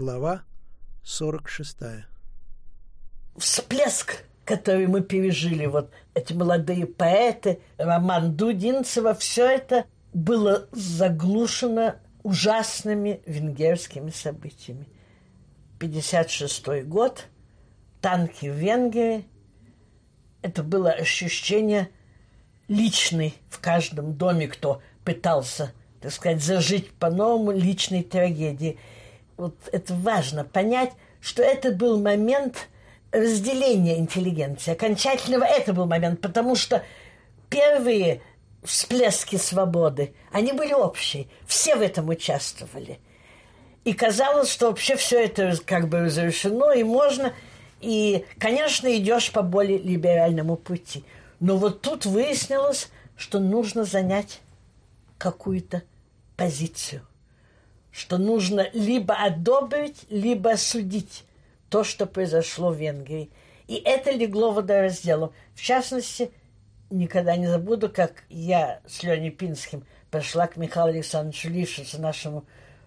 Глава 46. Всплеск, который мы пережили, вот эти молодые поэты, роман Дудинцева, все это было заглушено ужасными венгерскими событиями. 56 год, танки в Венгрии. Это было ощущение личной в каждом доме, кто пытался, так сказать, зажить по-новому личной трагедии. Вот это важно понять, что это был момент разделения интеллигенции. Окончательного это был момент, потому что первые всплески свободы, они были общие. Все в этом участвовали. И казалось, что вообще все это как бы разрешено, и можно. И, конечно, идешь по более либеральному пути. Но вот тут выяснилось, что нужно занять какую-то позицию. Что нужно либо одобрить, либо осудить то, что произошло в Венгрии. И это легло водоразделом. В частности, никогда не забуду, как я с Леней Пинским пошла к Михаилу Александровичу Лившицу, нашему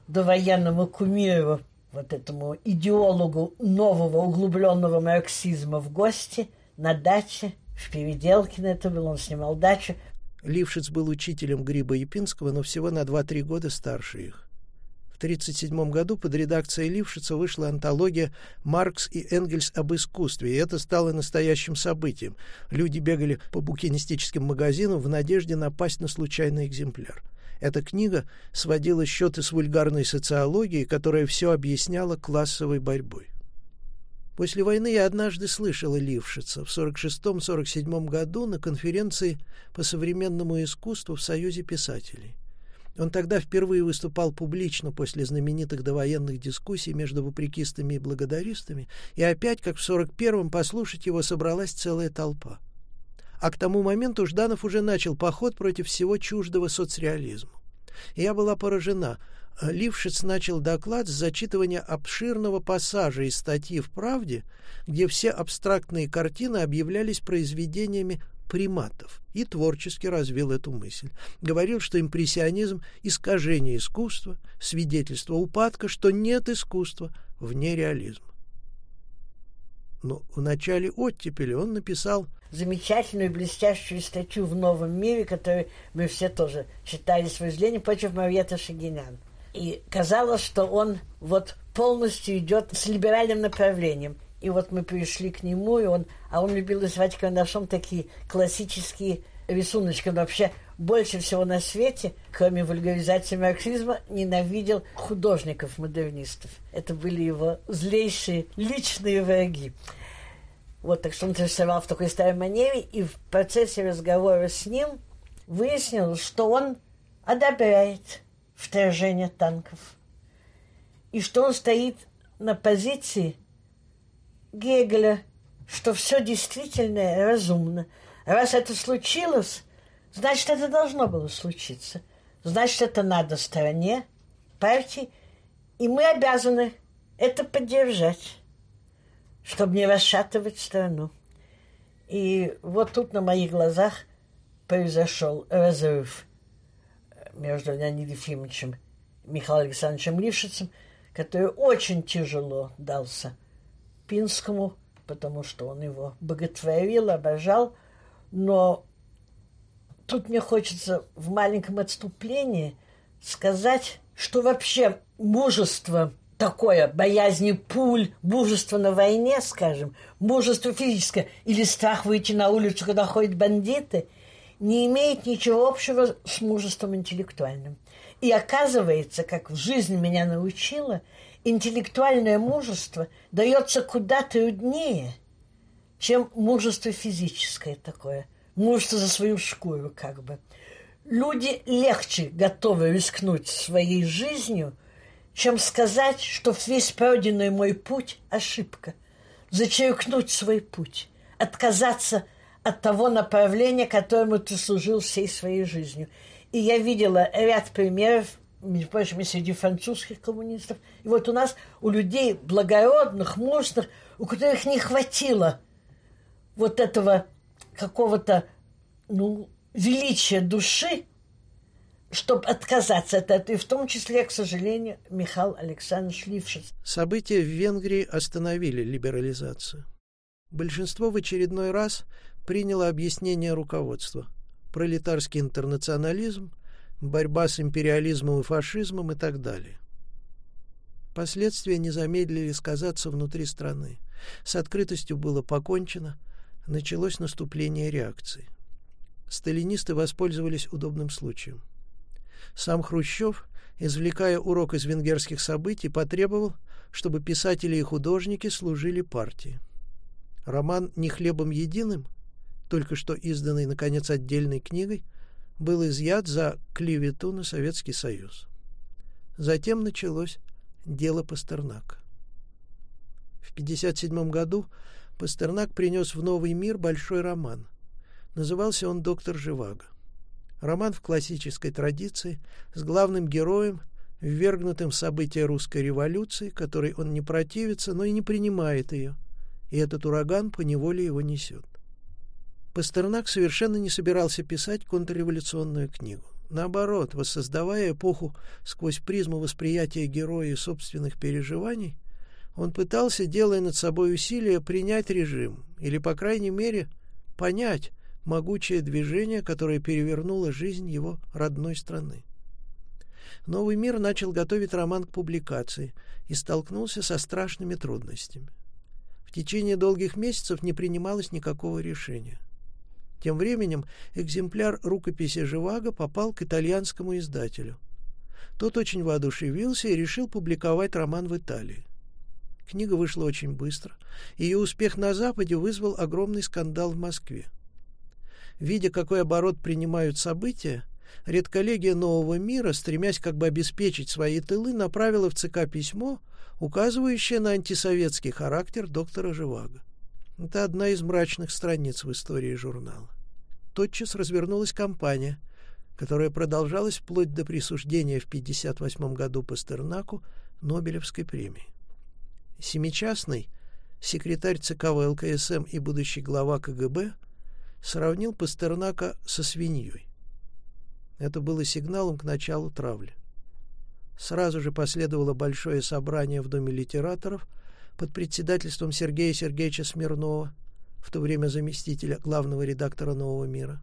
довоенному кумиру, вот этому идеологу нового углубленного марксизма в гости на даче в Переделкино это было, он снимал дачу. Лившиц был учителем Гриба Япинского, но всего на 2-3 года старше их. 1937 году под редакцией Лившица вышла антология «Маркс и Энгельс об искусстве», и это стало настоящим событием. Люди бегали по букинистическим магазинам в надежде напасть на случайный экземпляр. Эта книга сводила счеты с вульгарной социологией, которая все объясняла классовой борьбой. После войны я однажды слышала Лившица в 46-47 году на конференции по современному искусству в Союзе писателей. Он тогда впервые выступал публично после знаменитых довоенных дискуссий между вопрекистами и благодаристами, и опять, как в 41-м, послушать его собралась целая толпа. А к тому моменту Жданов уже начал поход против всего чуждого соцреализму. Я была поражена. Лившиц начал доклад с зачитывания обширного пассажа из статьи в «Правде», где все абстрактные картины объявлялись произведениями приматов и творчески развил эту мысль. Говорил, что импрессионизм – искажение искусства, свидетельство упадка, что нет искусства вне реализма. Но в начале оттепели он написал замечательную блестящую статью в «Новом мире», которую мы все тоже читали с возлением против Марьета Шагинян. И казалось, что он вот полностью идет с либеральным направлением. И вот мы пришли к нему, и он, а он любил рисовать карандашом такие классические рисуночки. Он вообще больше всего на свете, кроме вульгаризации марксизма, ненавидел художников-модернистов. Это были его злейшие личные враги. Вот, так что он рисовал в такой старой манере, и в процессе разговора с ним выяснилось, что он одобряет вторжение танков. И что он стоит на позиции Гегеля, что все действительно разумно. Раз это случилось, значит, это должно было случиться. Значит, это надо стране, партии, и мы обязаны это поддержать, чтобы не расшатывать страну. И вот тут на моих глазах произошел разрыв между Леонидом Ефимовичем и Михаилом Александровичем Лившицем, который очень тяжело дался – Пинскому, потому что он его боготворил, обожал. Но тут мне хочется в маленьком отступлении сказать, что вообще мужество такое, боязни пуль, мужество на войне, скажем, мужество физическое или страх выйти на улицу, когда ходят бандиты, не имеет ничего общего с мужеством интеллектуальным. И оказывается, как жизнь меня научила – интеллектуальное мужество дается куда труднее, чем мужество физическое такое. Мужество за свою шкуру как бы. Люди легче готовы рискнуть своей жизнью, чем сказать, что весь пройденный мой путь – ошибка. Зачеркнуть свой путь, отказаться от того направления, которому ты служил всей своей жизнью. И я видела ряд примеров между прочим, и среди французских коммунистов. И вот у нас, у людей благородных, мощных, у которых не хватило вот этого какого-то, ну, величия души, чтобы отказаться от этого, и в том числе, к сожалению, Михаил Александрович Лившиц. События в Венгрии остановили либерализацию. Большинство в очередной раз приняло объяснение руководства. Пролетарский интернационализм, борьба с империализмом и фашизмом и так далее. Последствия не замедлили сказаться внутри страны. С открытостью было покончено, началось наступление реакции. Сталинисты воспользовались удобным случаем. Сам Хрущев, извлекая урок из венгерских событий, потребовал, чтобы писатели и художники служили партии. Роман «Не хлебом единым», только что изданный, наконец, отдельной книгой, был изъят за клевету на Советский Союз. Затем началось дело Пастернака. В 1957 году Пастернак принес в новый мир большой роман. Назывался он «Доктор Живаго». Роман в классической традиции, с главным героем, ввергнутым в события русской революции, которой он не противится, но и не принимает ее, и этот ураган поневоле его несет. Пастернак совершенно не собирался писать контрреволюционную книгу. Наоборот, воссоздавая эпоху сквозь призму восприятия героя и собственных переживаний, он пытался, делая над собой усилия, принять режим, или, по крайней мере, понять могучее движение, которое перевернуло жизнь его родной страны. Новый мир начал готовить роман к публикации и столкнулся со страшными трудностями. В течение долгих месяцев не принималось никакого решения. Тем временем экземпляр рукописи Живаго попал к итальянскому издателю. Тот очень воодушевился и решил публиковать роман в Италии. Книга вышла очень быстро. Ее успех на Западе вызвал огромный скандал в Москве. Видя, какой оборот принимают события, редколлегия Нового мира, стремясь как бы обеспечить свои тылы, направила в ЦК письмо, указывающее на антисоветский характер доктора Живаго. Это одна из мрачных страниц в истории журнала. Тотчас развернулась кампания, которая продолжалась вплоть до присуждения в 1958 году Пастернаку Нобелевской премии. Семичастный, секретарь ЦК ВЛКСМ и будущий глава КГБ, сравнил Пастернака со свиньей. Это было сигналом к началу травли. Сразу же последовало большое собрание в Доме литераторов – под председательством Сергея Сергеевича Смирнова, в то время заместителя главного редактора «Нового мира».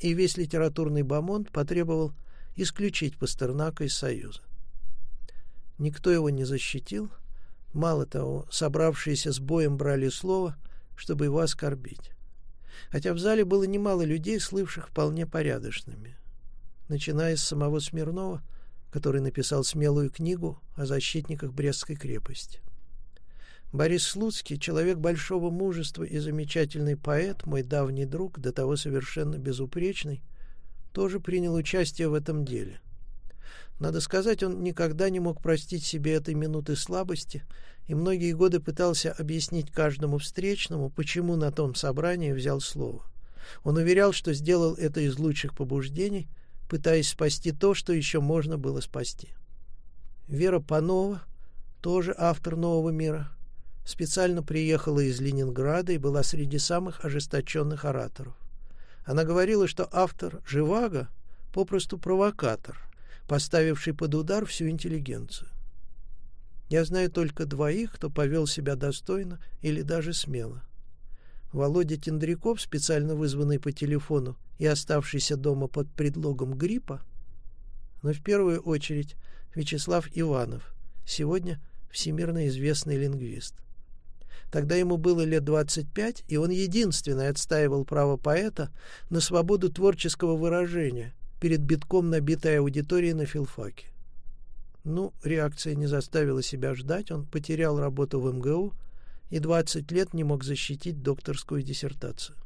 И весь литературный бомонд потребовал исключить Пастернака из Союза. Никто его не защитил. Мало того, собравшиеся с боем брали слово, чтобы его оскорбить. Хотя в зале было немало людей, слывших вполне порядочными. Начиная с самого Смирнова, который написал смелую книгу о защитниках Брестской крепости. Борис Слуцкий, человек большого мужества и замечательный поэт, мой давний друг, до того совершенно безупречный, тоже принял участие в этом деле. Надо сказать, он никогда не мог простить себе этой минуты слабости и многие годы пытался объяснить каждому встречному, почему на том собрании взял слово. Он уверял, что сделал это из лучших побуждений, пытаясь спасти то, что еще можно было спасти. Вера Панова, тоже автор «Нового мира», специально приехала из Ленинграда и была среди самых ожесточенных ораторов. Она говорила, что автор «Живаго» попросту провокатор, поставивший под удар всю интеллигенцию. Я знаю только двоих, кто повел себя достойно или даже смело. Володя Тендряков, специально вызванный по телефону и оставшийся дома под предлогом гриппа, но в первую очередь Вячеслав Иванов, сегодня всемирно известный лингвист. Тогда ему было лет 25, и он единственный отстаивал право поэта на свободу творческого выражения перед битком набитой аудиторией на филфаке. Ну, реакция не заставила себя ждать, он потерял работу в МГУ и 20 лет не мог защитить докторскую диссертацию.